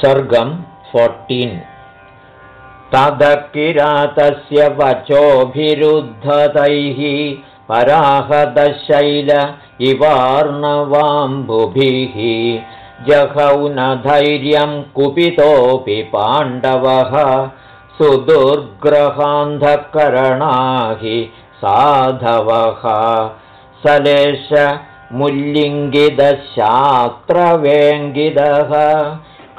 सर्गं fourteen ततः किरातस्य वचोभिरुद्धतैः पराहदशैल इवार्णवाम्बुभिः जहौ न धैर्यं कुपितोऽपि पाण्डवः सुदुर्ग्रहान्धकरणा हि साधवः। सलेश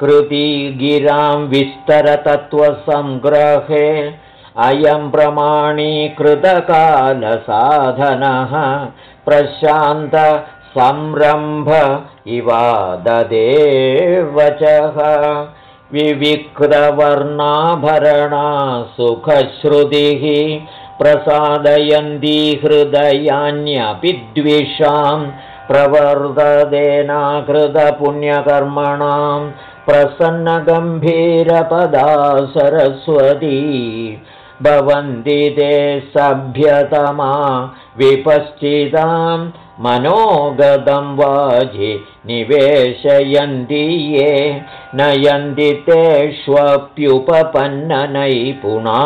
मुल्लिङ्गिदशास्त्रवेङ्गिदः कृतिगिरां विस्तरतत्त्वसङ्ग्रहे अयं प्रमाणीकृतकालसाधनः प्रशान्तसंरम्भ इवाददेवचः विविक्तवर्णाभरणा सुखश्रुतिः प्रसादयन्ती हृदयान्यपि द्विषां प्रवर्तदेनाकृतपुण्यकर्मणां प्रसन्नगम्भीरपदा सरस्वती भवन्ति ते सभ्यतमा विपश्चितां मनोगतं वाजि निवेशयन्ति ये नयन्ति तेष्वप्युपपन्ननैपुणा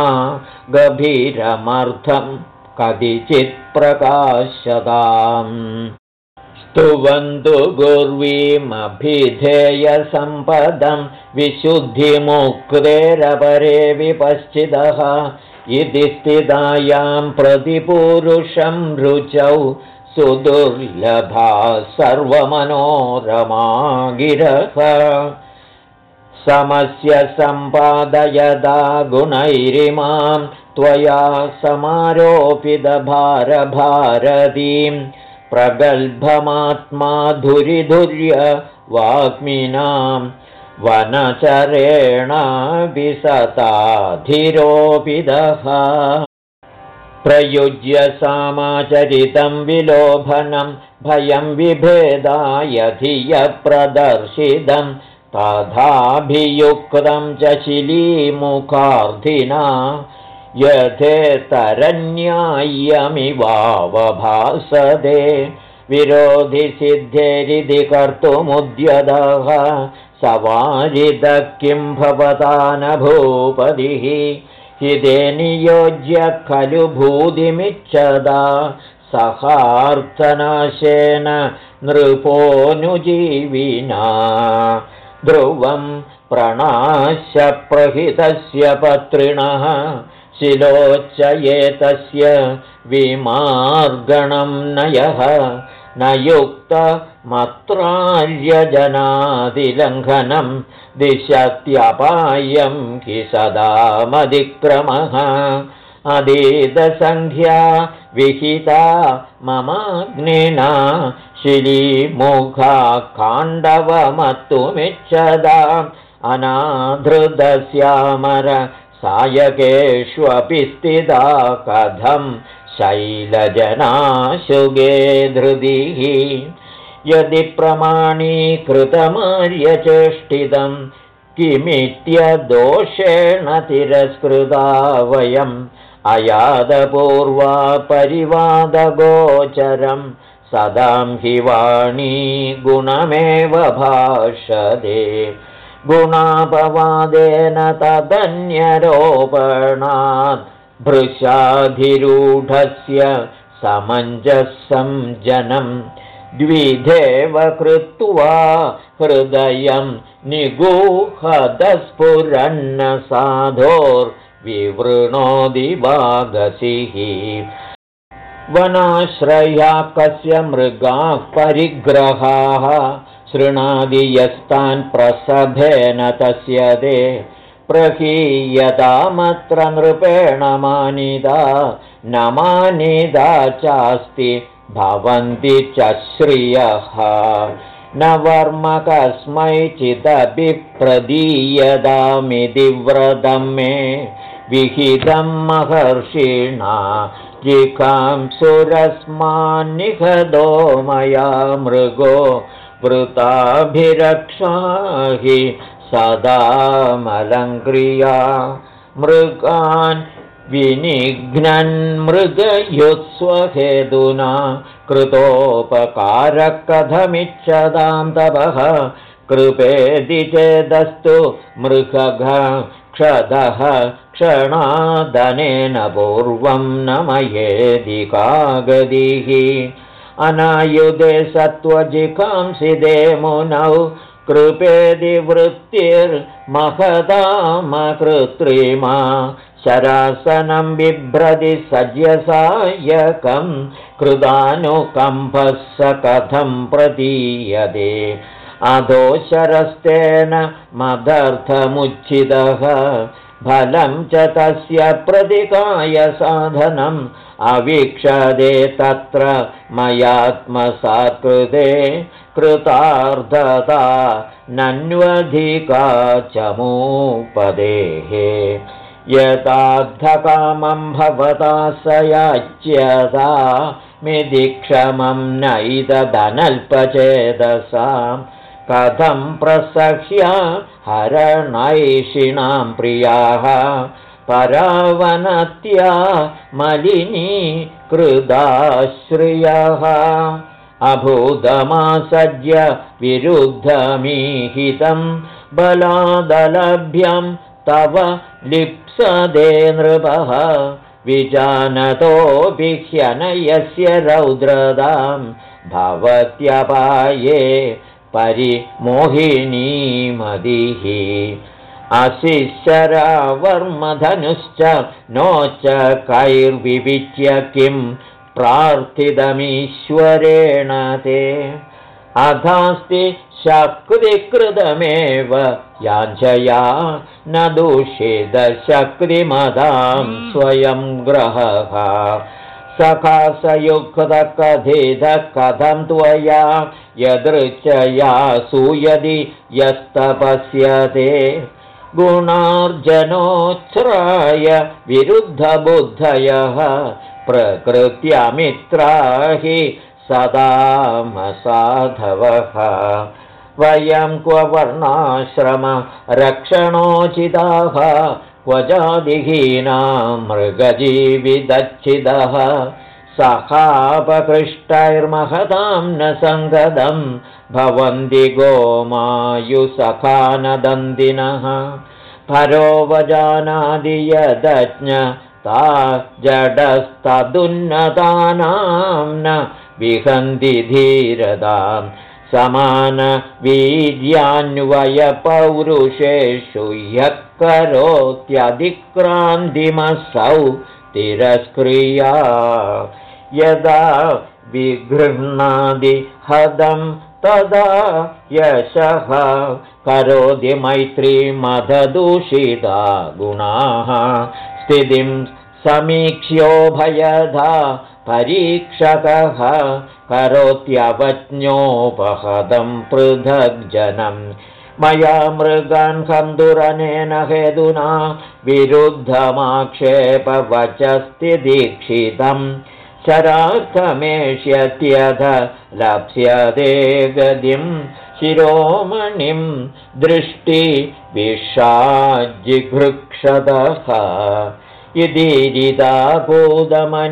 गभीरमर्थं कदिचित् प्रकाशताम् स्तुवन्तु गुर्वीमभिधेयसम्पदं विशुद्धिमुक्तेरपरे विपश्चितः। इति स्थितायां प्रतिपूरुषं रुचौ सुदुर्लभा सर्वमनोरमा गिरः समस्य सम्पादयदा गुणैरिमां त्वया समारोपितभारभारतीं प्रगल्भमात्माधुरिधुर्य वाग्मिनां वनचरेण विसताधिरोपिदः प्रयुज्य सामाचरितं विलोभनं भयं विभेदाय धियप्रदर्शितं तथाभियुक्तं च शिलीमुखार्थिना यथेतरन्याय्यमिवावभासते विरोधिसिद्धेरिति कर्तुमुद्यतः सवारिदः किं भवता न भूपतिः हिते नियोज्य खलु भूतिमिच्छदा सहार्थनाशेन नृपोऽनुजीविना ध्रुवं प्रणाश्यप्रहितस्य पत्रिणः शिलोच्चयेतस्य विमार्गणं नयः न युक्तमत्रार्यजनादिलङ्घनं दिशत्यपायं हि सदामधिक्रमः। अधीतसङ्ख्या विहिता ममाग्निना शिलीमुखा काण्डवमत्तुमिच्छदा अनाधृतस्यामर सायकेष्वपि स्थिता कथं शैलजनाशुगे धृतिः। यदि प्रमाणीकृतमार्यचेष्टितं किमित्यदोषेण तिरस्कृता वयम् अयादपूर्वा परिवादगोचरं सदां हि वाणी गुणमेव भाषते गुणापवादेन तदन्यरोपणात् भृशाधिरूढस्य समञ्जसं जनं द्विधेव कृत्वा हृदयं निगूहदस्फुरन्न साधोर्विवृणोदिवागसिः वनाश्रया कस्य मृगाः परिग्रहाः शृणादि यस्तान् प्रसभेन तस्य ते प्रहीयतामत्र नृपेण मानिदा न मानिदा चास्ति भवन्ति च श्रियः। न वर्म कस्मैचिदभिप्रदीयतामिति व्रतं मे विहितं महर्षिणा जिकां सुरस्मान्निषदो मया मृगो वृताभिरक्षा हि सदामलङ्क्रिया मृगान् विनिघ्नन्मृगयुत्स्वहेतुना कृतोपकारकथमिच्छदां तपः कृपेदि चेदस्तु मृगघ क्षदः क्षणादनेन पूर्वं न मयेदि कागदिः अनायुधे सत्त्वजिकांसिदे मुनौ कृपेदि वृत्तिर्महदामकृत्रिमा शरासनं बिभ्रति सज्यसायकं कृदानुकम्भः स कथं प्रदीयते अधोशरस्तेन मदर्थमुच्छितः फलं च तस्य प्रतिकायसाधनम् अवीक्षदे तत्र मयात्मसात्कृते कृतार्धता नन्वधिका चमूपदेः यताद्धकामं भवता स याच्यता मिदिक्षमं नैतदनल्पचेदसां कथं प्रसह्य हरणैषिणां प्रियाः परावनत्या मलिनी कृदाश्रियः। अभूतमासज्य विरुद्धमीहितं बलादलभ्यं तव लिप्सदे नृपः। विजानतोऽपि ह्यनयस्य रौद्रदां भवत्यपाये परिमोहिनीमदिः अशिशरावर्मधनुश्च नो च कैर्विविच्य किं प्रार्थितमीश्वरेण ते। अधास्ति शक्तिकृतमेव याञ्छया न दूषितशक्तिमदां स्वयं ग्रहः। सखासयुक्तकथितः कथं त्वया यदृचया सूयदि यस्तपस्यते गुणार्जनोच्छ्राय विरुद्धबुद्धयः प्रकृत्यमित्रा हि सदामसाधवः वयं क्व वर्णाश्रमरक्षणोचिताः क्व जादिहीना मृगजीविदच्छिदः। सखापकृष्टैर्महतां न सङ्गदं भवन्ति गोमायुसखानदन्दिनः परोवजानादि यदज्ञ ता जडस्तदुन्नतानां न विहन्ति धीरतां समानवीर्यान्वयपौरुषेषु ह्यः करोत्यधिक्रान्तिमसौ तिरस्क्रिया। यदा विगृह्णादि हदं तदा यशः करोति मैत्रीमदूषिता गुणाः। स्थितिं समीक्ष्योभयधा परीक्षकः करोत्यवज्ञोपहदं पृथग्जनं मया मृगान् कन्दुरनेन विरुद्धमाक्षेपवचस्ति दीक्षितम् शरार्थमेष्यत्यध लप्स्यते गतिं शिरोमणिं दृष्टिविषाजिघृक्षतः इदीरिता बोधमनीलवाजिनं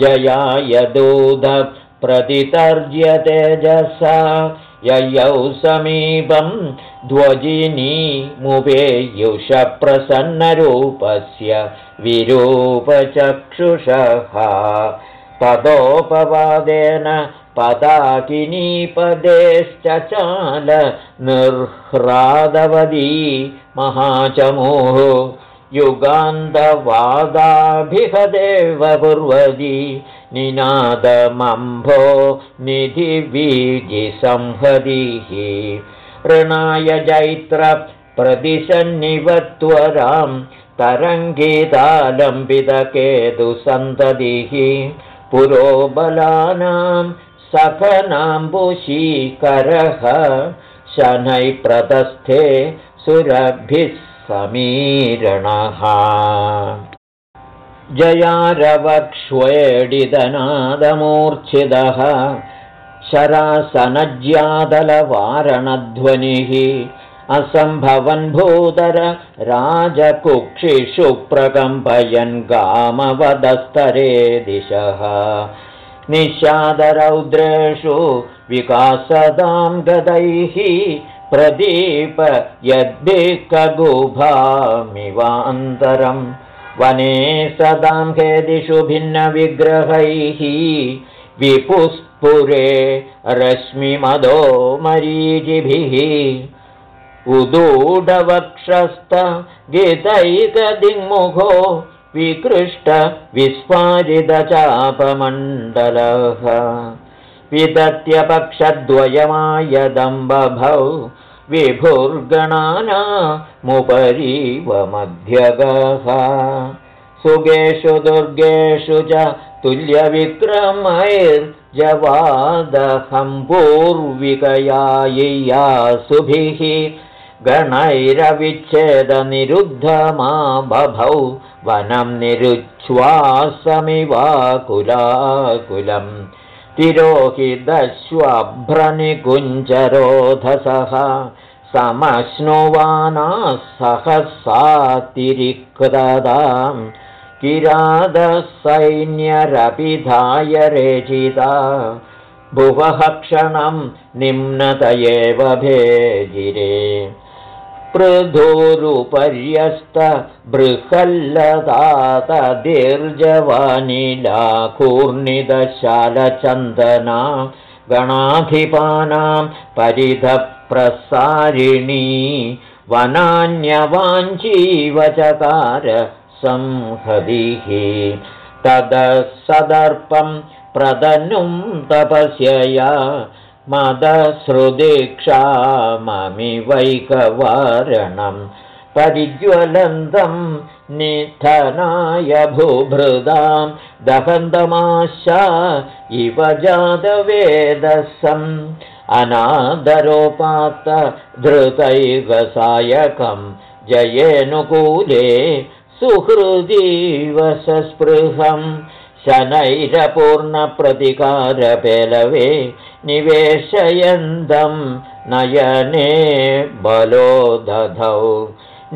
जयाय दूधप्रतितर्ज्यतेजसा ययौ समीपं ध्वजिनीमुपेयुषप्रसन्नरूपस्य विरूपचक्षुषः। ततोपवादेन पदाकिनीपदेश्च चाल निर्ह्रादवदी महाचमोः। युगान्तवादाभिहदेव कुर्वती निनादमम्भो निधिबीजिसंहतिः ऋणाय जैत्रप्रदिशन्निवत्वरां तरङ्गितालम्बितकेतुसन्ततिः पुरोबलानां सखनाम्बुशीकरः शनैः प्रतस्थे सुरभिः समीरणः जयारवक्ष्वेडिदनादमूर्च्छिदः। शरासनज्यादलवारणध्वनिः। असम्भवन्भूतर राजकुक्षिषु प्रकम्पयन् गामवदस्तरे दिशः। निषादरौद्रेषु विकासदां गदैः। प्रदीप यद्भिकगुभामिवान्तरम् वने सदां खेदिषु भिन्नविग्रहैः विपुस्फुरे रश्मिमदो मरीचिभिः उदूढवक्षस्त गीतैकदिङ्मुखो विकृष्ट विदत्यपक्षद्वयमायदम्बभौ विभुर्गणानामुपरीव मध्यगः सुगेषु दुर्गेषु च तुल्यविक्रमैर्जवादहं पूर्विकयायियासुभिः गणैरविच्छेदनिरुद्धमा बभौ वनं निरुच्छ्वासमिवाकुलाकुलम् तिरोहिदश्वभ्रनिकुञ्जरोधसः समश्नुवानाः सहसातिरिक्तदां किरादसैन्यरपिधाय रेचिता भुवः क्षणं निम्नत एव भेजिरे। पृथुरुपर्यस्त बृहल्लदातदीर्जवानिलाकूर्णिदशालचन्दना गणाधिपानां परिधप्रसारिणी वनान्यवाञ्चीवचकार संहदिः। तदसदर्पं प्रदनुं तपस्यया मदश्रुदीक्षाममिवैकवारणं। परिज्वलन्तं निधनाय भूभृदां दहन्तमाशा इव जातवेदसम् अनादरोपात धृतैकसायकं जयेऽनुकूले सुहृदीवसस्पृहम् शनैरपूर्णप्रतिकारपेलवे निवेशयन्तं नयने बलो दधौ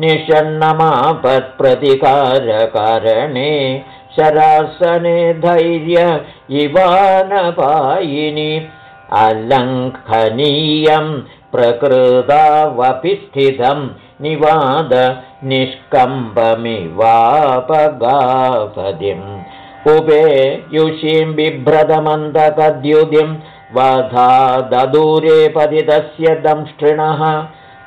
निषण्णमापत्प्रतिकारकारणे शरासने धैर्य इवानपायिनि अलङ्घनीयं प्रकृतावपि स्थितं निवाद निष्कम्बमिवापगापदिम् उपे युषीं बिभ्रतमन्तकद्युतिं वधा ददूरे पतितस्य दंष्टृणः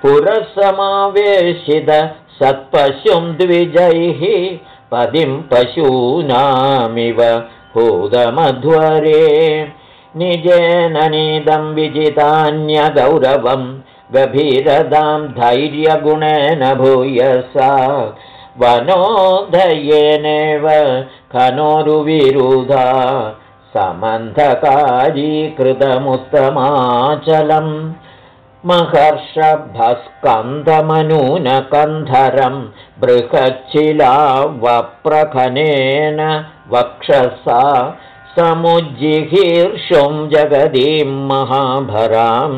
पुरसमावेशित सत्पशुं द्विजैः पदिं पशूनामिव हूदमध्वरे निजेन नीदं विजितान्यगौरवं गभीरदां धैर्यगुणेन भूयसा। वनोदयेनेव खनोरुविरुधा समन्धकारीकृतमुत्तमाचलम् महर्षभस्कन्धमनूनकन्धरं बृहच्छिलावप्रखनेन वक्षसा समुज्जिहीर्षुं जगदीं महाभरां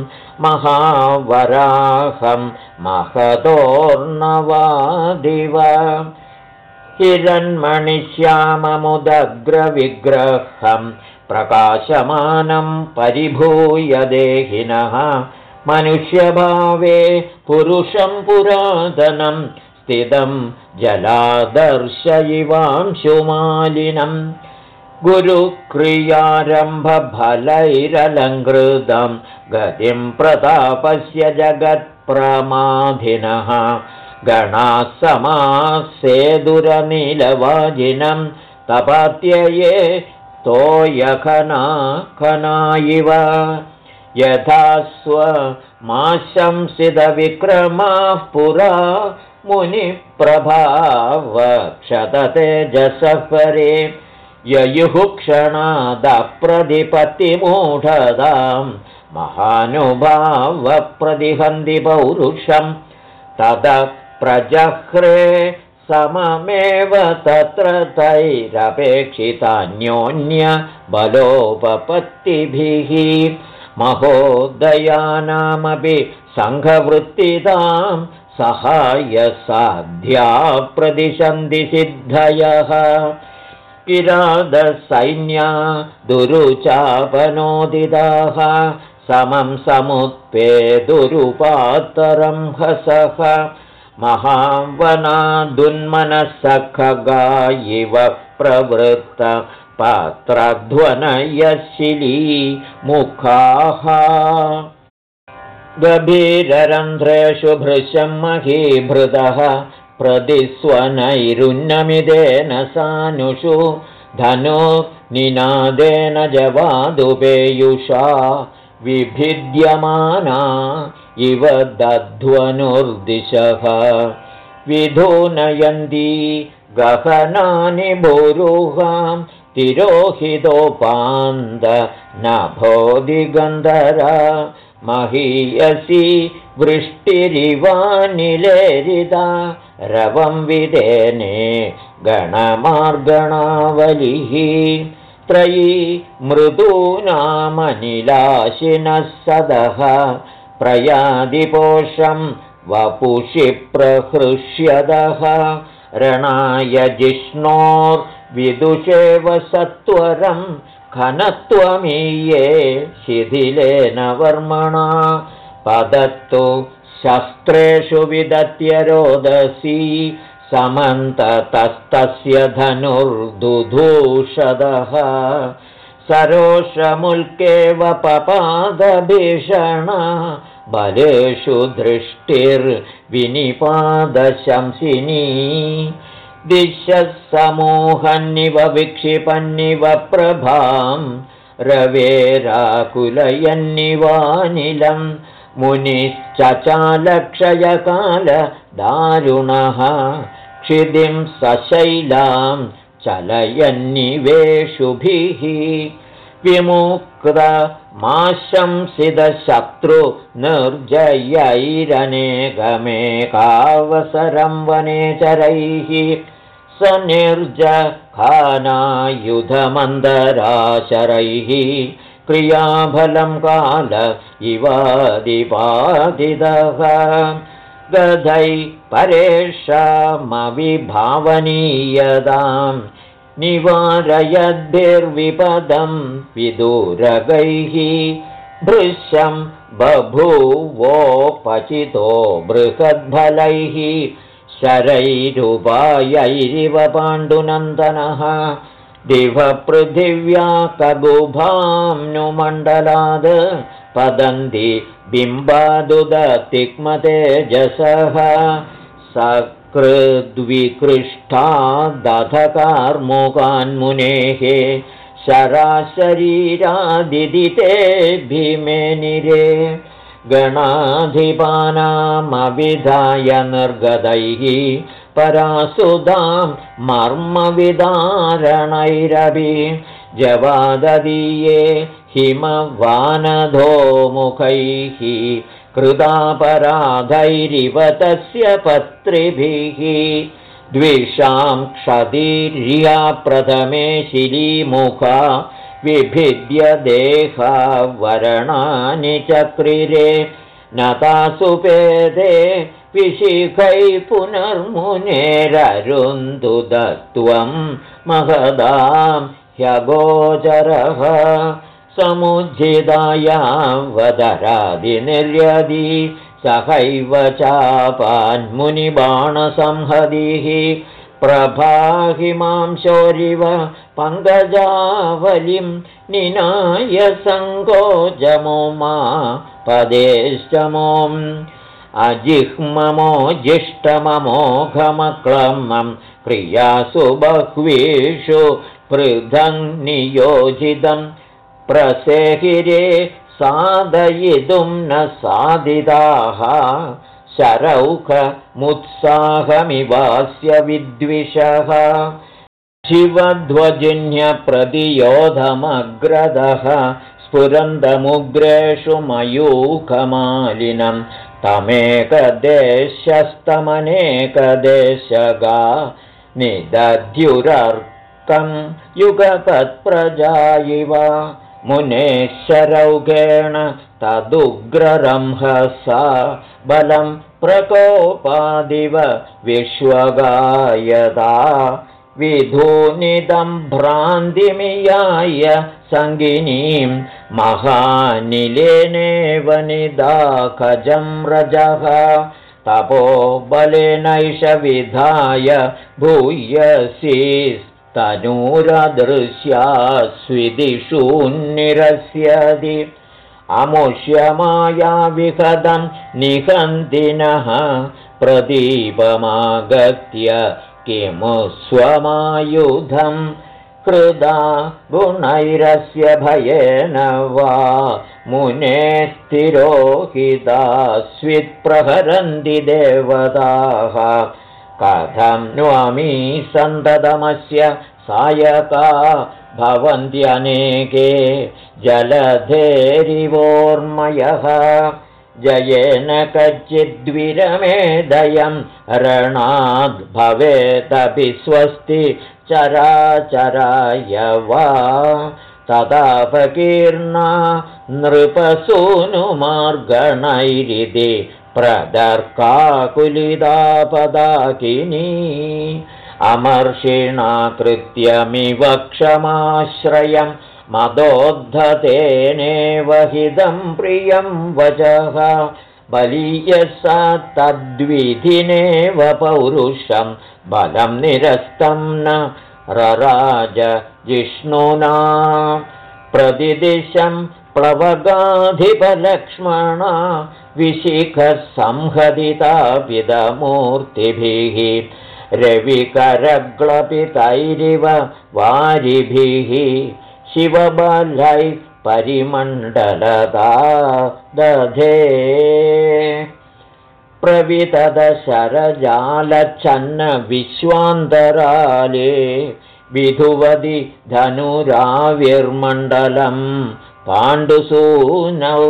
महावराहं महतोर्णवादिव हिरण्मणिश्याममुदग्रविग्रहं प्रकाशमानं परिभूय देहिनः मनुष्यभावे पुरुषं पुरातनं स्थितं जलादर्शयिवांशुमालिनम् गुरुक्रियारम्भफलैरलङ्कृतं गतिं प्रतापस्य जगत्प्रमाधिनः। गणाः समासेदुरनीलवाजिनं तपात्यये तोयखना खना इव यथा स्वमाशंसितविक्रमाः पुरा मुनिप्रभावक्षततेजसः परे ययुः क्षणादप्रतिपत्तिमूढदां महानुभावप्रतिहन्ति पौरुषं तद प्रजह्रे सममेव तत्र तैरपेक्षितान्योन्यबलोपपत्तिभिः महोदयानामपि सङ्घवृत्तितां सहायसाध्या प्रदिशन्ति सिद्धयः किरादसैन्या दुरुचापनोदिताः समं समुत्पे दुरुपातरं हसः महावनादुन्मनःसखगा इव प्रवृत्त पात्रध्वनयशिली मुखाः। गभीररन्ध्रेषु भृशं महीभृतः प्रतिस्वनैरुन्नमिदेन सानुषु धनु निनादेन जवादुपेयुषा विभिद्यमाना इव दध्वनुर्दिशः। विधूनयन्ती गहनानि भूरुहां तिरोहितोपान्द नभोदिगन्धरा महीयसी वृष्टिरिवानिलेरिता रवं विदेने गणमार्गणावलिः त्रयी मृदूनामनिलाशिनः सदः प्रयादिपोषं वपुषि प्रहृष्यदः रणाय जिष्णोर्विदुषेव सत्वरं खनत्वमीये शिथिलेन वर्मणा। पदत्तु शस्त्रेषु विदत्य रोदसी। समन्ततस्तस्य धनुर्दुधूषदः। सरोषमुल्केव पपादभीषण। बलेषु दृष्टिर्विनिपादशंसिनी दिशः समूहन्निव विक्षिपन्निव प्रभां रवेराकुलयन्निवानिलम् मुनिश्चचालक्षयकालदारुणः क्षिदिं सशैलां चलयन्निवेषुभिः विमुक्तमाशंसिदशत्रुनिर्जयैरनेकमेकावसरं वनेचरैः स निर्जखानायुधमन्दराशरैः क्रियाफलं काल इवादिपादिदः गधै परेषामविभावनीयतां निवारयद्भिर्विपदं विदुरगैः। भृश्यं बभूवोपचितो बृहद्फलैः शरैरुपायैरिव पाण्डुनन्दनः। दिवपृथिव्या कगुभाम्नुमण्डलाद् पदन्ति बिम्बादुदतिक्मतेजसः। सकृद्विकृष्टादधकार्मुकान्मुनेः शराशरीरादिदिते भीमेनिरे गणाधिपानामविधाय निर्गतैः परासुधां मर्मविदारणैरपि जवाददीये हिमवानधोमुखैः कृतापराधैरिव तस्य पत्रिभिः द्विषां क्षदीर्या प्रथमे शिलीमुखा विभिद्य देहावरणानि चक्रिरे न तासुपेदे विशिखै पुनर्मुनेररुन्दुदत्वं महदां ह्यगोचरः समुज्झितायां वदरादिनिर्यदि सहैव चापान्मुनिबाणसंहदिः प्रभाहिमां शौरिव पङ्कजावलिं निनाय सङ्कोजमो मा पदेश्च मोम् अजिह्ममोजिष्टममोघमक्लमं क्रियासु बह्वीषु पृथङ्नियोजितं प्रसेहिरे साधयितुं न साधिताः शरौखमुत्साहमिवास्य विद्विषः। शिवध्वजिन्यप्रतियोधमग्रदः स्फुरन्दमुग्रेषु मयूखमालिनं। निदध्युरर्कं युगपत्प्रजा इव मुनेश्वरौघेण तदुग्ररंहसा बलं प्रकोपादिव विश्वगायदा। विधूनिदं भ्रान्तिमियाय सङ्गिनीं महानिलेनेव निदाखजं रजः। तपो बलेनैष विधाय भूयसीस्तनूरदृश्या स्विदिषून्निरस्यदि अमुष्यमायाविहदं निहन्दिनः प्रदीपमागत्य किमु स्वमायुधं कृदा गुणैरस्य भयेन वा मुने स्थिरोहितास्वित्प्रहरन्ति देवताः कथं न्वामी सन्ततमस्य सायका? भवन्त्यनेके जलधेरिवोर्मयः। जयेन कच्चिद्विरमेदयं रणाद्भवेदपि स्वस्ति चराचराय वा। तदापकीर्णा नृपसूनुमार्गणैरिति प्रदर्काकुलिदापदाकिनी अमर्षिणा कृत्यमिव क्षमाश्रयं मदोद्धतेनेव हिदं प्रियं वचः बलीयसा तद्विधिनेव पौरुषं बलं निरस्तं न रराज जिष्णुना प्रतिदिशं प्लवगाधिपलक्ष्मणा विशिखसंहदितापिदमूर्तिभिः रविकरग्लपितैरिव वारिभिः शिवबलैः परिमण्डलता दधे। विश्वान्तराले विधुवदि धनुराविर्मण्डलं पाण्डुसूनौ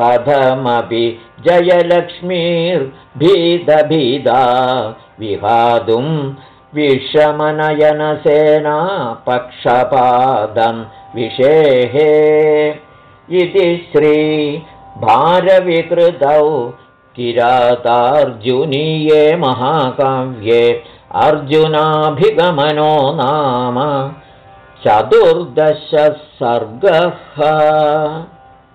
कथमपि जयलक्ष्मीर्भीदभीदा विहातुं विषमनयनसेना पक्षपादं विषेहे इति श्रीभारविकृतौ किरातार्जुनीये महाकाव्ये अर्जुनाभिगमनो नाम चतुर्दशः सर्गः